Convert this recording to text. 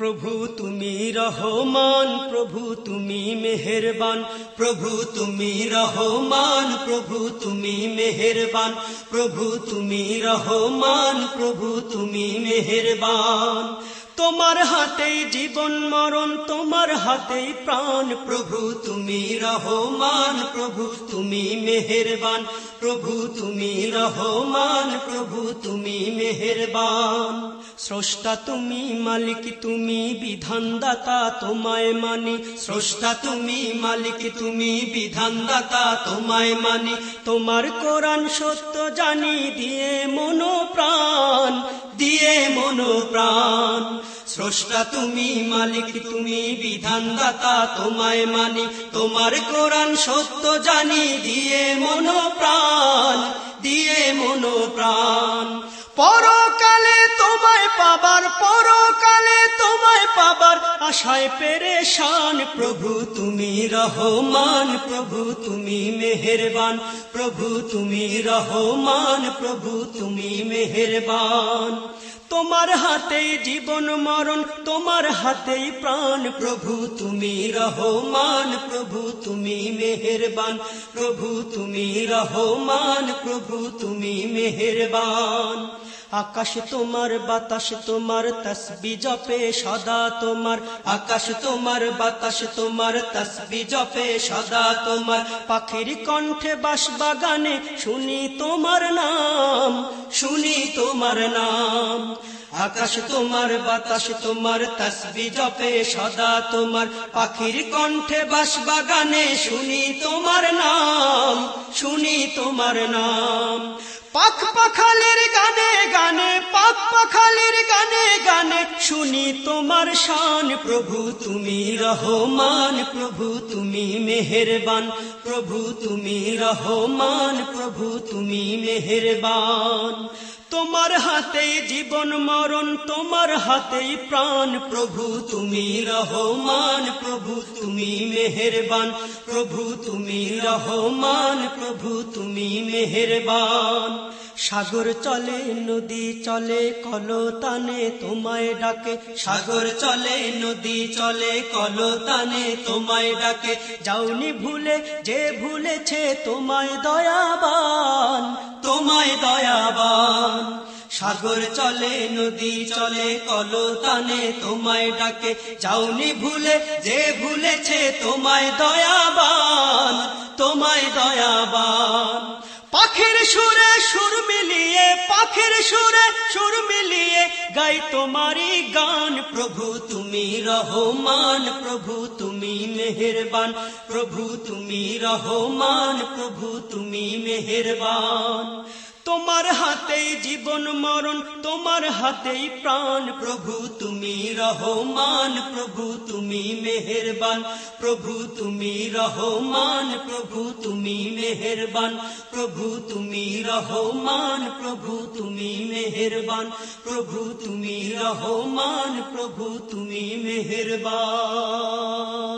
প্রভু তুমি রহমান, প্রভু তুমি মেহেরবান, প্রভু তুমি রহমান, প্রভু তুমি মেহেরবান, প্রভু তুমি রহমান, প্রভু তুমি মেহেরবান। তোমার হাতেই জীবন মরণ, তোমার হাতেই প্রাণ। প্রভু, তুমি রহমান, প্রভু, তুমি মেহেরবান। প্রভু, তুমি রহমান, প্রভু, তুমি মেহেরবান। স্রষ্টা, তুমি মালিক, তুমি বিধানদাতা, তোমায় মানি। স্রষ্টা, তুমি মালিক, তুমি বিধানদাতা, তোমায় মানি। তোমার কোরআন সত্য জানি দিয়ে মনো স্রষ্টা তুমি, মালিক তুমি, বিধানদাতা তোমায় মানি, তোমার কোরআন সত্য জানি, দিয়ে মনো প্রাণ দিয়ে মনো প্রাণ পরকালে তোমায় পাবার তোমায় পাবার আশায় পেরেশান। প্রভু তুমি রহমান, প্রভু তুমি মেহেরবান, প্রভু তুমি রহমান, প্রভু তুমি মেহেরবান। তোমার হাতেই জীবন মরণ, তোমার হাতেই প্রাণ। প্রভু তুমি রহমান, প্রভু তুমি মেহেরবান, প্রভু তুমি রহমান, প্রভু তুমি মেহেরবান। আকাশ তোমার, বাতাস তোমার, তসবি জপে সদা তোমার। আকাশ তোমার, বাতাস তোমার, তসবি জপে সদা তোমার। পাখির কণ্ঠে বাস বাগানে শুনি তোমার নাম, শুনি তোমার নাম। আকাশ তোমার, বাতাস তোমার, তসবি জপে সদা তোমার। পাখির কণ্ঠে বাস বাগানে শুনি তোমার নাম, শুনি তোমার নাম। পাখ পাখালের গানে গানে পাখ পাখালের গানে গানে, শুনি তোমার শান প্রভু, তুমি রহমান প্রভু, তুমি মেহেরবান প্রভু, তুমি রহমান প্রভু, তুমি মেহেরবান। তোমার হাতেই জীবন মরণ, তোমার হাতেই প্রাণ প্রভু, তুমি রহমান প্রভু, তুমি মেহেরবান প্রভু, তুমি রহমান প্রভু তুমি মেহেরবান। সাগর চলে, নদী চলে, কলতানে তোমায় ডাকে। সাগর চলে, নদী চলে, কলতানে তোমায় ডাকে। যাওনি ভুলে, যে ভুলেছে তোমায় দয়াবান তোমায় দয়াবান। সাগর চলে, নদী চলে, কলতানে তোমায় ডাকে। যাওনি ভুলে, যে ভুলেছে তোমায় দয়াবান তোমায় দয়াবান। পাখির সুরে সুর মিলিয়ে, পাখির সুরে সুর মিলিয়ে গাই তোমারি গান। প্রভু তুমি রহমান, প্রভু তুমি মেহেরবান, প্রভু তুমি রহমান, প্রভু তুমি মেহেরবান। তোমার হাতেই জীবন মরণ, তোমার হাতেই প্রাণ। প্রভু, তুমি রহমান, প্রভু, তুমি মেহেরবান। প্রভু, তুমি রহমান, প্রভু, তুমি মেহেরবান। প্রভু, তুমি রহমান, প্রভু, তুমি মেহেরবান। প্রভু, তুমি রহমান, প্রভু, তুমি মেহেরবান।